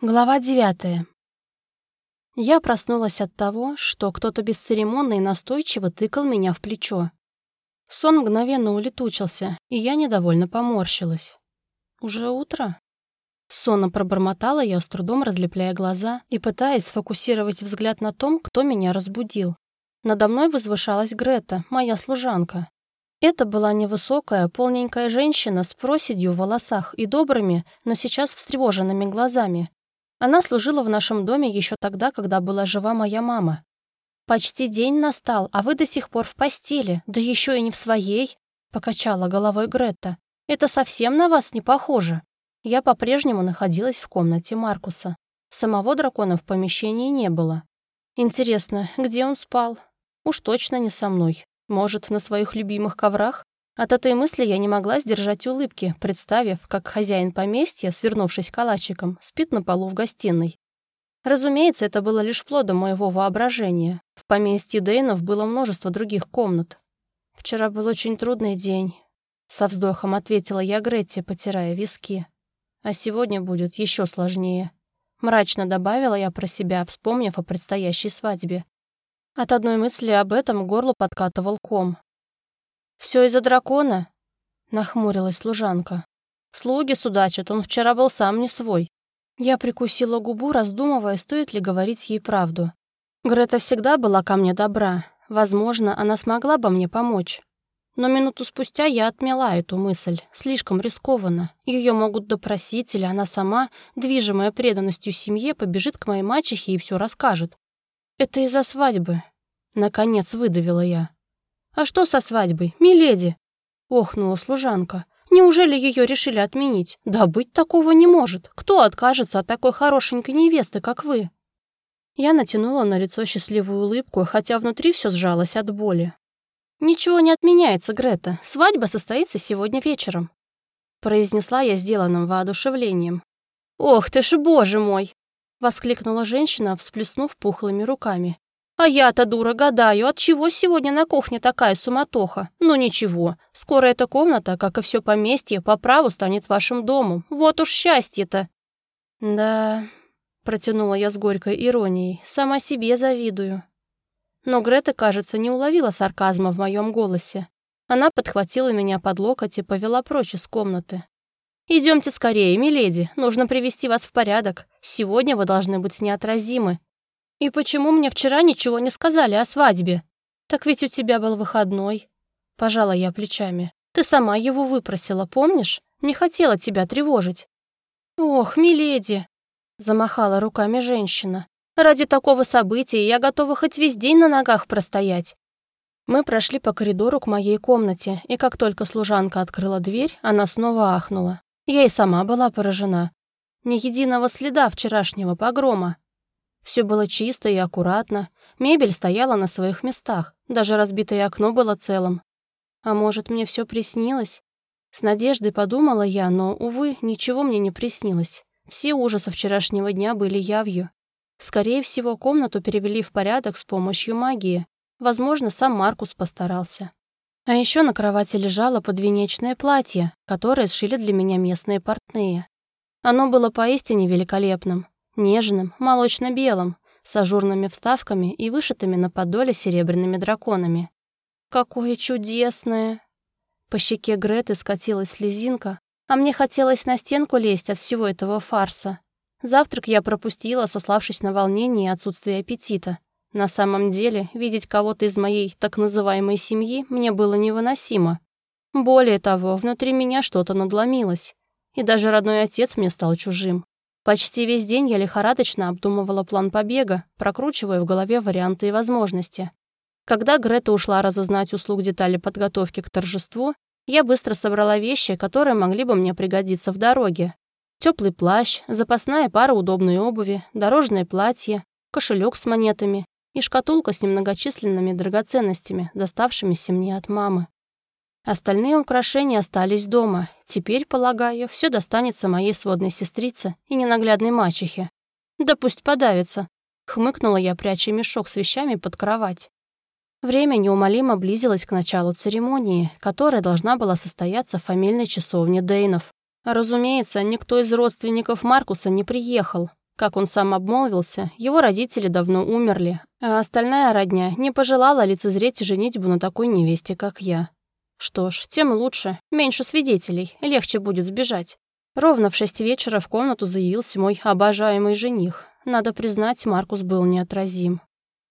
Глава девятая. Я проснулась от того, что кто-то бесцеремонно и настойчиво тыкал меня в плечо. Сон мгновенно улетучился, и я недовольно поморщилась. «Уже утро?» Сонно пробормотала я, с трудом разлепляя глаза и пытаясь сфокусировать взгляд на том, кто меня разбудил. Надо мной возвышалась Грета, моя служанка. Это была невысокая, полненькая женщина с проседью в волосах и добрыми, но сейчас встревоженными глазами. Она служила в нашем доме еще тогда, когда была жива моя мама. «Почти день настал, а вы до сих пор в постели, да еще и не в своей», — покачала головой Гретта. «Это совсем на вас не похоже». Я по-прежнему находилась в комнате Маркуса. Самого дракона в помещении не было. Интересно, где он спал? Уж точно не со мной. Может, на своих любимых коврах? От этой мысли я не могла сдержать улыбки, представив, как хозяин поместья, свернувшись калачиком, спит на полу в гостиной. Разумеется, это было лишь плодом моего воображения. В поместье Дейнов было множество других комнат. «Вчера был очень трудный день», — со вздохом ответила я Гретте, потирая виски. «А сегодня будет еще сложнее». Мрачно добавила я про себя, вспомнив о предстоящей свадьбе. От одной мысли об этом горло подкатывал ком. «Все из-за дракона?» — нахмурилась служанка. «Слуги судачат, он вчера был сам не свой». Я прикусила губу, раздумывая, стоит ли говорить ей правду. Грета всегда была ко мне добра. Возможно, она смогла бы мне помочь. Но минуту спустя я отмела эту мысль. Слишком рискованно. Ее могут допросить, или она сама, движимая преданностью семье, побежит к моей мачехе и все расскажет. «Это из-за свадьбы», — наконец выдавила я. «А что со свадьбой, миледи?» — охнула служанка. «Неужели ее решили отменить? Да быть такого не может. Кто откажется от такой хорошенькой невесты, как вы?» Я натянула на лицо счастливую улыбку, хотя внутри все сжалось от боли. «Ничего не отменяется, Грета. Свадьба состоится сегодня вечером», — произнесла я сделанным воодушевлением. «Ох ты ж, боже мой!» — воскликнула женщина, всплеснув пухлыми руками. А я-то, дура, гадаю, от чего сегодня на кухне такая суматоха? Ну ничего, скоро эта комната, как и все поместье, по праву станет вашим домом. Вот уж счастье-то. Да, протянула я с горькой иронией, сама себе завидую. Но Грета, кажется, не уловила сарказма в моем голосе. Она подхватила меня под локоть и повела прочь из комнаты. «Идемте скорее, миледи, нужно привести вас в порядок. Сегодня вы должны быть неотразимы. «И почему мне вчера ничего не сказали о свадьбе? Так ведь у тебя был выходной». Пожала я плечами. «Ты сама его выпросила, помнишь? Не хотела тебя тревожить». «Ох, миледи!» Замахала руками женщина. «Ради такого события я готова хоть весь день на ногах простоять». Мы прошли по коридору к моей комнате, и как только служанка открыла дверь, она снова ахнула. Я и сама была поражена. Ни единого следа вчерашнего погрома. Все было чисто и аккуратно, мебель стояла на своих местах, даже разбитое окно было целым. А может, мне все приснилось? С надеждой подумала я, но, увы, ничего мне не приснилось. Все ужасы вчерашнего дня были явью. Скорее всего, комнату перевели в порядок с помощью магии. Возможно, сам Маркус постарался. А еще на кровати лежало подвенечное платье, которое сшили для меня местные портные. Оно было поистине великолепным. Нежным, молочно-белым, с ажурными вставками и вышитыми на подоле серебряными драконами. «Какое чудесное!» По щеке Греты скатилась слезинка, а мне хотелось на стенку лезть от всего этого фарса. Завтрак я пропустила, сославшись на волнение и отсутствие аппетита. На самом деле, видеть кого-то из моей так называемой семьи мне было невыносимо. Более того, внутри меня что-то надломилось. И даже родной отец мне стал чужим. Почти весь день я лихорадочно обдумывала план побега, прокручивая в голове варианты и возможности. Когда Грета ушла разузнать услуг детали подготовки к торжеству, я быстро собрала вещи, которые могли бы мне пригодиться в дороге. Теплый плащ, запасная пара удобной обуви, дорожное платье, кошелек с монетами и шкатулка с немногочисленными драгоценностями, доставшимися мне от мамы. Остальные украшения остались дома. Теперь, полагаю, все достанется моей сводной сестрице и ненаглядной мачехе. Да пусть подавится. Хмыкнула я, пряча мешок с вещами под кровать. Время неумолимо близилось к началу церемонии, которая должна была состояться в фамильной часовне Дейнов. Разумеется, никто из родственников Маркуса не приехал. Как он сам обмолвился, его родители давно умерли, а остальная родня не пожелала лицезреть женитьбу на такой невесте, как я. Что ж, тем лучше, меньше свидетелей, легче будет сбежать. Ровно в шесть вечера в комнату заявился мой обожаемый жених. Надо признать, Маркус был неотразим.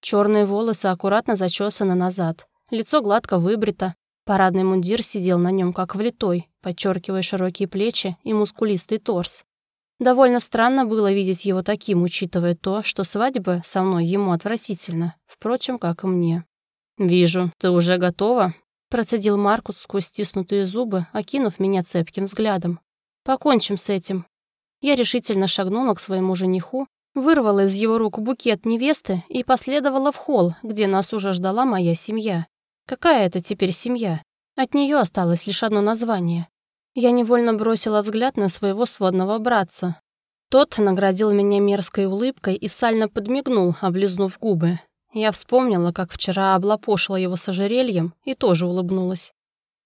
Черные волосы аккуратно зачесаны назад, лицо гладко выбрито, парадный мундир сидел на нем как влитой, подчеркивая широкие плечи и мускулистый торс. Довольно странно было видеть его таким, учитывая то, что свадьба со мной ему отвратительно, впрочем, как и мне. «Вижу, ты уже готова?» Процедил Маркус сквозь стиснутые зубы, окинув меня цепким взглядом. «Покончим с этим». Я решительно шагнула к своему жениху, вырвала из его рук букет невесты и последовала в холл, где нас уже ждала моя семья. Какая это теперь семья? От нее осталось лишь одно название. Я невольно бросила взгляд на своего сводного братца. Тот наградил меня мерзкой улыбкой и сально подмигнул, облизнув губы. Я вспомнила, как вчера облапошила его с ожерельем и тоже улыбнулась.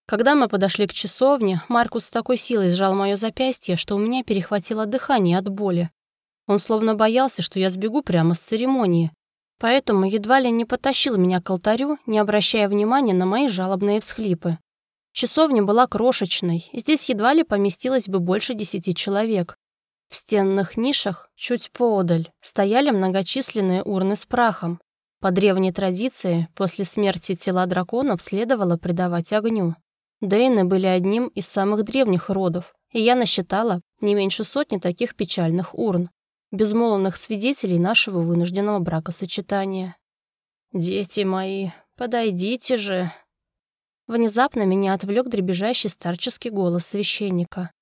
Когда мы подошли к часовне, Маркус с такой силой сжал мое запястье, что у меня перехватило дыхание от боли. Он словно боялся, что я сбегу прямо с церемонии. Поэтому едва ли не потащил меня к алтарю, не обращая внимания на мои жалобные всхлипы. Часовня была крошечной, здесь едва ли поместилось бы больше десяти человек. В стенных нишах, чуть поодаль, стояли многочисленные урны с прахом, по древней традиции, после смерти тела драконов следовало предавать огню. Дейны были одним из самых древних родов, и я насчитала не меньше сотни таких печальных урн, безмолвных свидетелей нашего вынужденного бракосочетания. «Дети мои, подойдите же!» Внезапно меня отвлек дребезжащий старческий голос священника.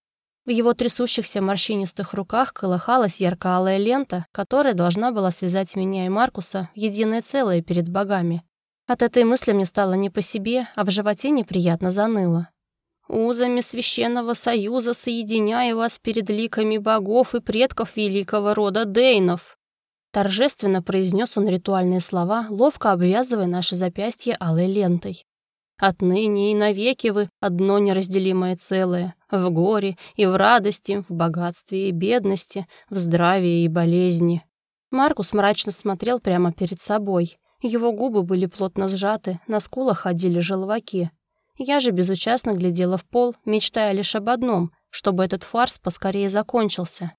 В его трясущихся морщинистых руках колыхалась ярко-алая лента, которая должна была связать меня и Маркуса в единое целое перед богами. От этой мысли мне стало не по себе, а в животе неприятно заныло. «Узами священного союза соединяя вас перед ликами богов и предков великого рода Дейнов», торжественно произнес он ритуальные слова, ловко обвязывая наши запястья алой лентой. Отныне и навеки вы одно неразделимое целое, в горе и в радости, в богатстве и бедности, в здравии и болезни». Маркус мрачно смотрел прямо перед собой. Его губы были плотно сжаты, на скулах ходили желваки. Я же безучастно глядела в пол, мечтая лишь об одном, чтобы этот фарс поскорее закончился.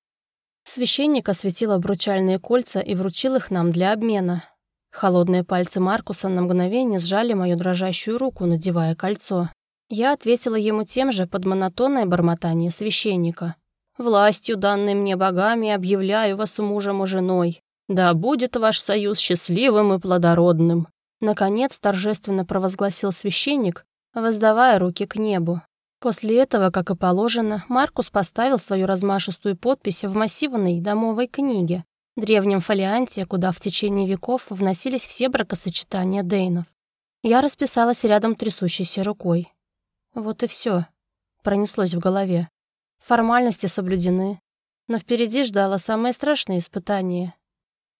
Священник осветил обручальные кольца и вручил их нам для обмена. Холодные пальцы Маркуса на мгновение сжали мою дрожащую руку, надевая кольцо. Я ответила ему тем же под монотонное бормотание священника. «Властью, данной мне богами, объявляю вас мужем и женой. Да будет ваш союз счастливым и плодородным». Наконец торжественно провозгласил священник, воздавая руки к небу. После этого, как и положено, Маркус поставил свою размашистую подпись в массивной домовой книге, древнем фолианте, куда в течение веков вносились все бракосочетания Дейнов. Я расписалась рядом трясущейся рукой. Вот и все. Пронеслось в голове. Формальности соблюдены. Но впереди ждало самое страшное испытание.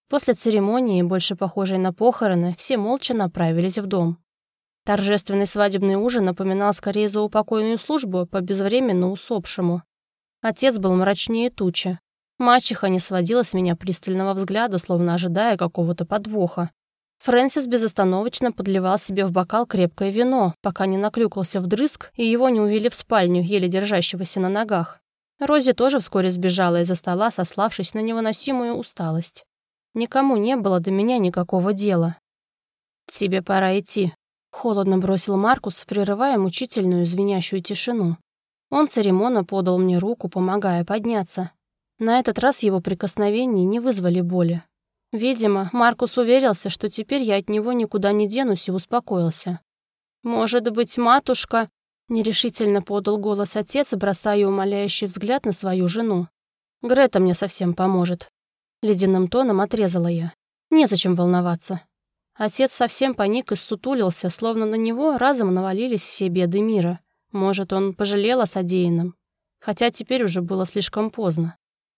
После церемонии, больше похожей на похороны, все молча направились в дом. Торжественный свадебный ужин напоминал скорее заупокойную службу по безвременно усопшему. Отец был мрачнее тучи, Мачеха не сводила с меня пристального взгляда, словно ожидая какого-то подвоха. Фрэнсис безостановочно подливал себе в бокал крепкое вино, пока не наклюкался вдрызг, и его не увели в спальню, еле держащегося на ногах. Рози тоже вскоре сбежала из-за стола, сославшись на невыносимую усталость. Никому не было до меня никакого дела. «Тебе пора идти», — холодно бросил Маркус, прерывая мучительную звенящую тишину. Он церемонно подал мне руку, помогая подняться. На этот раз его прикосновения не вызвали боли. Видимо, Маркус уверился, что теперь я от него никуда не денусь и успокоился. «Может быть, матушка...» — нерешительно подал голос отец, бросая умоляющий взгляд на свою жену. «Грета мне совсем поможет». Ледяным тоном отрезала я. Незачем волноваться. Отец совсем паник и сутулился, словно на него разом навалились все беды мира. Может, он пожалел о содеянном. Хотя теперь уже было слишком поздно.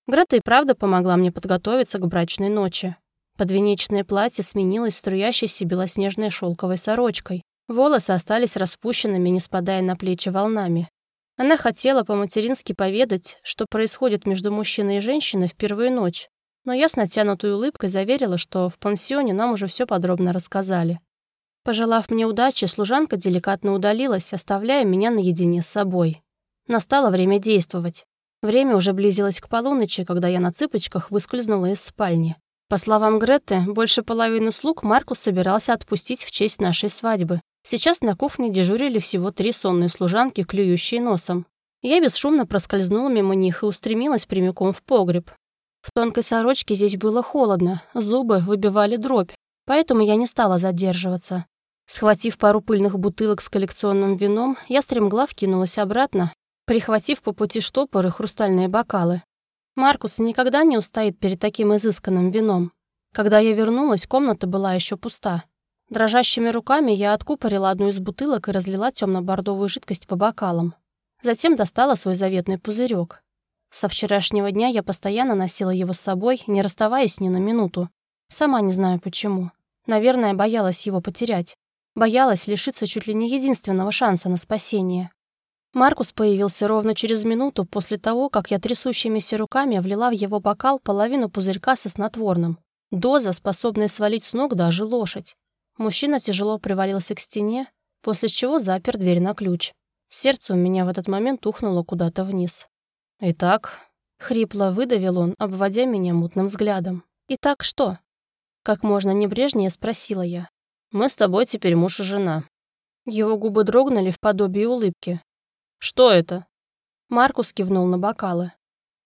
Грета и правда помогла мне подготовиться к брачной ночи. Подвенечное платье сменилось струящейся белоснежной шелковой сорочкой. Волосы остались распущенными, не спадая на плечи волнами. Она хотела по-матерински поведать, что происходит между мужчиной и женщиной в первую ночь, но я с натянутой улыбкой заверила, что в пансионе нам уже все подробно рассказали. Пожелав мне удачи, служанка деликатно удалилась, оставляя меня наедине с собой. Настало время действовать. Время уже близилось к полуночи, когда я на цыпочках выскользнула из спальни. По словам Греты, больше половины слуг Маркус собирался отпустить в честь нашей свадьбы. Сейчас на кухне дежурили всего три сонные служанки, клюющие носом. Я бесшумно проскользнула мимо них и устремилась прямиком в погреб. В тонкой сорочке здесь было холодно, зубы выбивали дробь, поэтому я не стала задерживаться. Схватив пару пыльных бутылок с коллекционным вином, я стремглав кинулась обратно, прихватив по пути штопор и хрустальные бокалы. Маркус никогда не устоит перед таким изысканным вином. Когда я вернулась, комната была еще пуста. Дрожащими руками я откупорила одну из бутылок и разлила темно-бордовую жидкость по бокалам. Затем достала свой заветный пузырек. Со вчерашнего дня я постоянно носила его с собой, не расставаясь ни на минуту. Сама не знаю почему. Наверное, боялась его потерять. Боялась лишиться чуть ли не единственного шанса на спасение. Маркус появился ровно через минуту после того, как я трясущимися руками влила в его бокал половину пузырька со снотворным. Доза, способная свалить с ног даже лошадь. Мужчина тяжело привалился к стене, после чего запер дверь на ключ. Сердце у меня в этот момент ухнуло куда-то вниз. «Итак», — хрипло выдавил он, обводя меня мутным взглядом. «Итак что?» Как можно небрежнее спросила я. «Мы с тобой теперь муж и жена». Его губы дрогнули в подобии улыбки. «Что это?» Маркус кивнул на бокалы.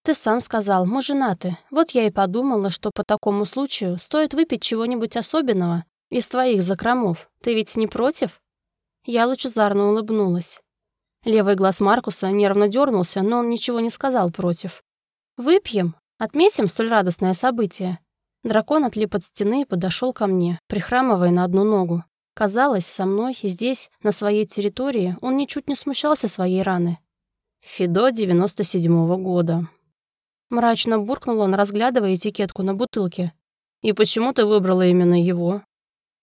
«Ты сам сказал, мы женаты. Вот я и подумала, что по такому случаю стоит выпить чего-нибудь особенного из твоих закромов. Ты ведь не против?» Я лучезарно улыбнулась. Левый глаз Маркуса нервно дернулся, но он ничего не сказал против. «Выпьем? Отметим столь радостное событие?» Дракон отлип от стены и подошел ко мне, прихрамывая на одну ногу. Казалось, со мной, здесь, на своей территории, он ничуть не смущался своей раны. Фидо 97-го года. Мрачно буркнул он, разглядывая этикетку на бутылке. «И почему ты выбрала именно его?»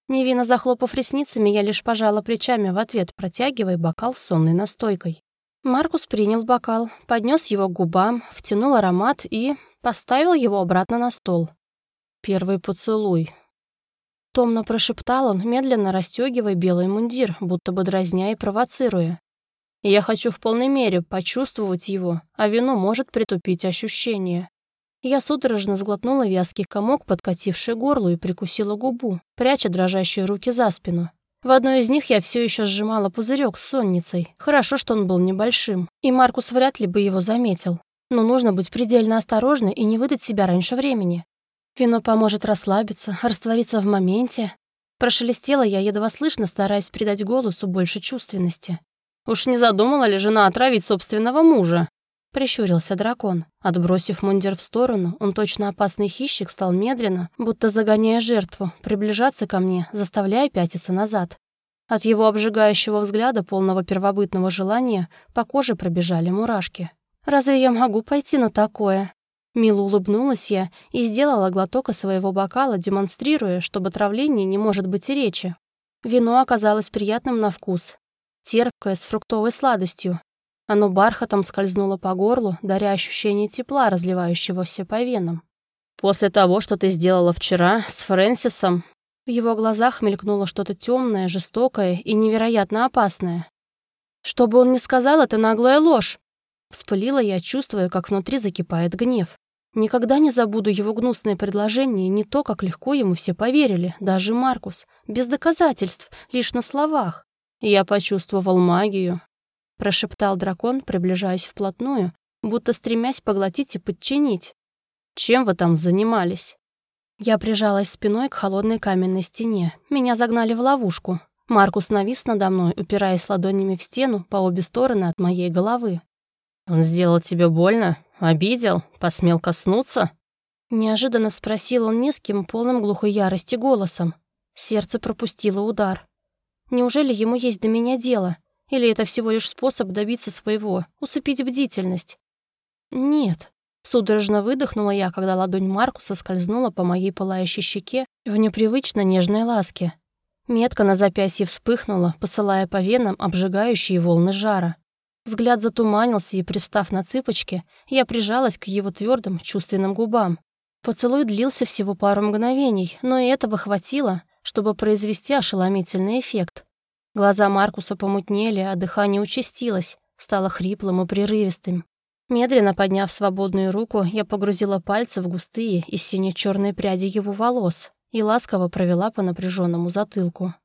Невинно захлопав ресницами, я лишь пожала плечами в ответ, протягивая бокал с сонной настойкой. Маркус принял бокал, поднес его к губам, втянул аромат и поставил его обратно на стол. «Первый поцелуй». Томно прошептал он, медленно расстегивая белый мундир, будто бы дразня и провоцируя. «Я хочу в полной мере почувствовать его, а вино может притупить ощущения. Я судорожно сглотнула вязкий комок, подкативший горло, и прикусила губу, пряча дрожащие руки за спину. В одной из них я все еще сжимала пузырек с сонницей. Хорошо, что он был небольшим, и Маркус вряд ли бы его заметил. Но нужно быть предельно осторожной и не выдать себя раньше времени. Вино поможет расслабиться, раствориться в моменте. Прошелестела я едва слышно, стараясь придать голосу больше чувственности. Уж не задумала ли жена отравить собственного мужа? Прищурился дракон. Отбросив мундир в сторону, он точно опасный хищник стал медленно, будто загоняя жертву, приближаться ко мне, заставляя пятиться назад. От его обжигающего взгляда, полного первобытного желания, по коже пробежали мурашки. «Разве я могу пойти на такое?» Мило улыбнулась я и сделала глоток из своего бокала, демонстрируя, что об отравлении не может быть и речи. Вино оказалось приятным на вкус, терпкое, с фруктовой сладостью, оно бархатом скользнуло по горлу, даря ощущение тепла, разливающегося по венам. «После того, что ты сделала вчера с Фрэнсисом...» В его глазах мелькнуло что-то темное, жестокое и невероятно опасное. «Что бы он ни сказал, это наглая ложь!» Вспылила я, чувствуя, как внутри закипает гнев. Никогда не забуду его гнусное предложение и не то, как легко ему все поверили, даже Маркус, без доказательств, лишь на словах. Я почувствовал магию, прошептал дракон, приближаясь вплотную, будто стремясь поглотить и подчинить. «Чем вы там занимались?» Я прижалась спиной к холодной каменной стене. Меня загнали в ловушку. Маркус навис надо мной, упираясь ладонями в стену по обе стороны от моей головы. «Он сделал тебе больно? Обидел? Посмел коснуться?» Неожиданно спросил он низким, полным глухой ярости голосом. Сердце пропустило удар. Неужели ему есть до меня дело? Или это всего лишь способ добиться своего, усыпить бдительность? Нет. Судорожно выдохнула я, когда ладонь Маркуса скользнула по моей пылающей щеке в непривычно нежной ласке. Метка на запястье вспыхнула, посылая по венам обжигающие волны жара. Взгляд затуманился, и, привстав на цыпочки, я прижалась к его твердым, чувственным губам. Поцелуй длился всего пару мгновений, но и этого хватило, чтобы произвести ошеломительный эффект. Глаза Маркуса помутнели, а дыхание участилось, стало хриплым и прерывистым. Медленно подняв свободную руку, я погрузила пальцы в густые и сине-черные пряди его волос и ласково провела по напряженному затылку.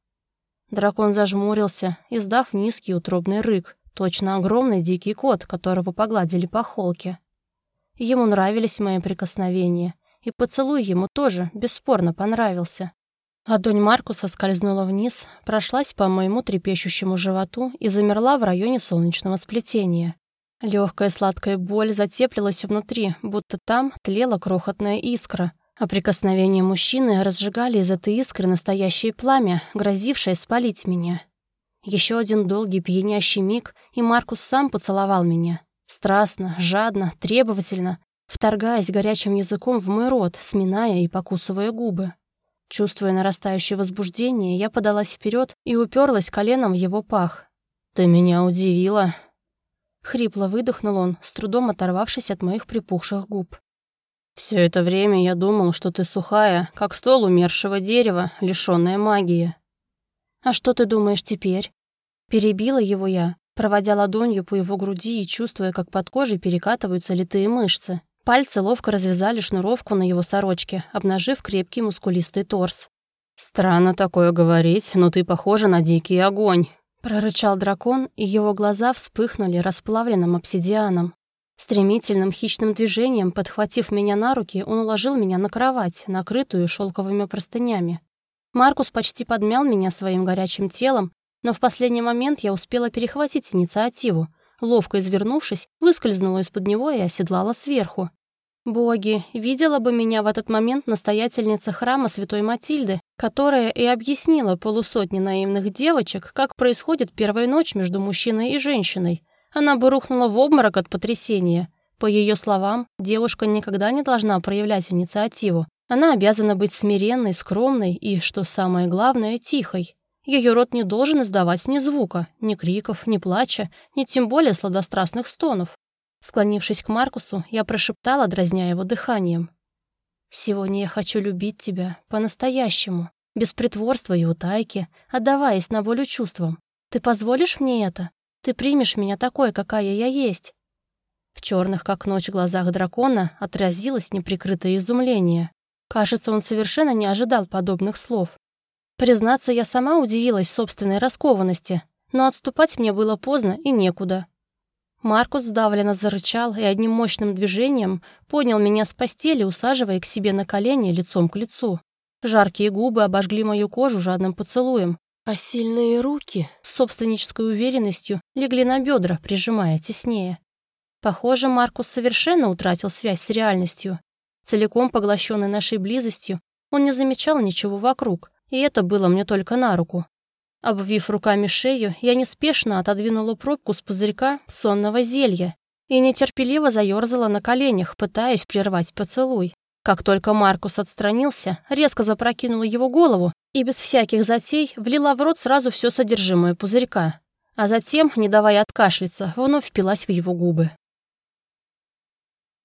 Дракон зажмурился, издав низкий утробный рык, точно огромный дикий кот, которого погладили по холке. Ему нравились мои прикосновения, и поцелуй ему тоже бесспорно понравился. Ладонь Маркуса скользнула вниз, прошлась по моему трепещущему животу и замерла в районе солнечного сплетения. Легкая сладкая боль затеплилась внутри, будто там тлела крохотная искра, а прикосновения мужчины разжигали из этой искры настоящее пламя, грозившее спалить меня. Еще один долгий пьянящий миг, и Маркус сам поцеловал меня. Страстно, жадно, требовательно, вторгаясь горячим языком в мой рот, сминая и покусывая губы. Чувствуя нарастающее возбуждение, я подалась вперед и уперлась коленом в его пах. «Ты меня удивила!» Хрипло выдохнул он, с трудом оторвавшись от моих припухших губ. «Все это время я думал, что ты сухая, как ствол умершего дерева, лишённая магии». «А что ты думаешь теперь?» Перебила его я, проводя ладонью по его груди и чувствуя, как под кожей перекатываются литые мышцы. Пальцы ловко развязали шнуровку на его сорочке, обнажив крепкий мускулистый торс. «Странно такое говорить, но ты похожа на дикий огонь», — прорычал дракон, и его глаза вспыхнули расплавленным обсидианом. Стремительным хищным движением, подхватив меня на руки, он уложил меня на кровать, накрытую шелковыми простынями. Маркус почти подмял меня своим горячим телом, но в последний момент я успела перехватить инициативу, ловко извернувшись, выскользнула из-под него и оседлала сверху. Боги, видела бы меня в этот момент настоятельница храма Святой Матильды, которая и объяснила полусотни наивных девочек, как происходит первая ночь между мужчиной и женщиной. Она бы рухнула в обморок от потрясения. По ее словам, девушка никогда не должна проявлять инициативу. Она обязана быть смиренной, скромной и, что самое главное, тихой. Ее рот не должен издавать ни звука, ни криков, ни плача, ни тем более сладострастных стонов. Склонившись к Маркусу, я прошептала, дразня его дыханием. «Сегодня я хочу любить тебя по-настоящему, без притворства и утайки, отдаваясь на волю чувствам. Ты позволишь мне это? Ты примешь меня такой, какая я есть?» В черных, как ночь, глазах дракона отразилось неприкрытое изумление. Кажется, он совершенно не ожидал подобных слов. Признаться, я сама удивилась собственной раскованности, но отступать мне было поздно и некуда. Маркус сдавленно зарычал и одним мощным движением поднял меня с постели, усаживая к себе на колени лицом к лицу. Жаркие губы обожгли мою кожу жадным поцелуем, а сильные руки с собственнической уверенностью легли на бедра, прижимая теснее. Похоже, Маркус совершенно утратил связь с реальностью. Целиком поглощенный нашей близостью, он не замечал ничего вокруг, и это было мне только на руку. Обвив руками шею, я неспешно отодвинула пробку с пузырька сонного зелья и нетерпеливо заерзала на коленях, пытаясь прервать поцелуй. Как только Маркус отстранился, резко запрокинула его голову и без всяких затей влила в рот сразу все содержимое пузырька, а затем, не давая откашляться, вновь впилась в его губы.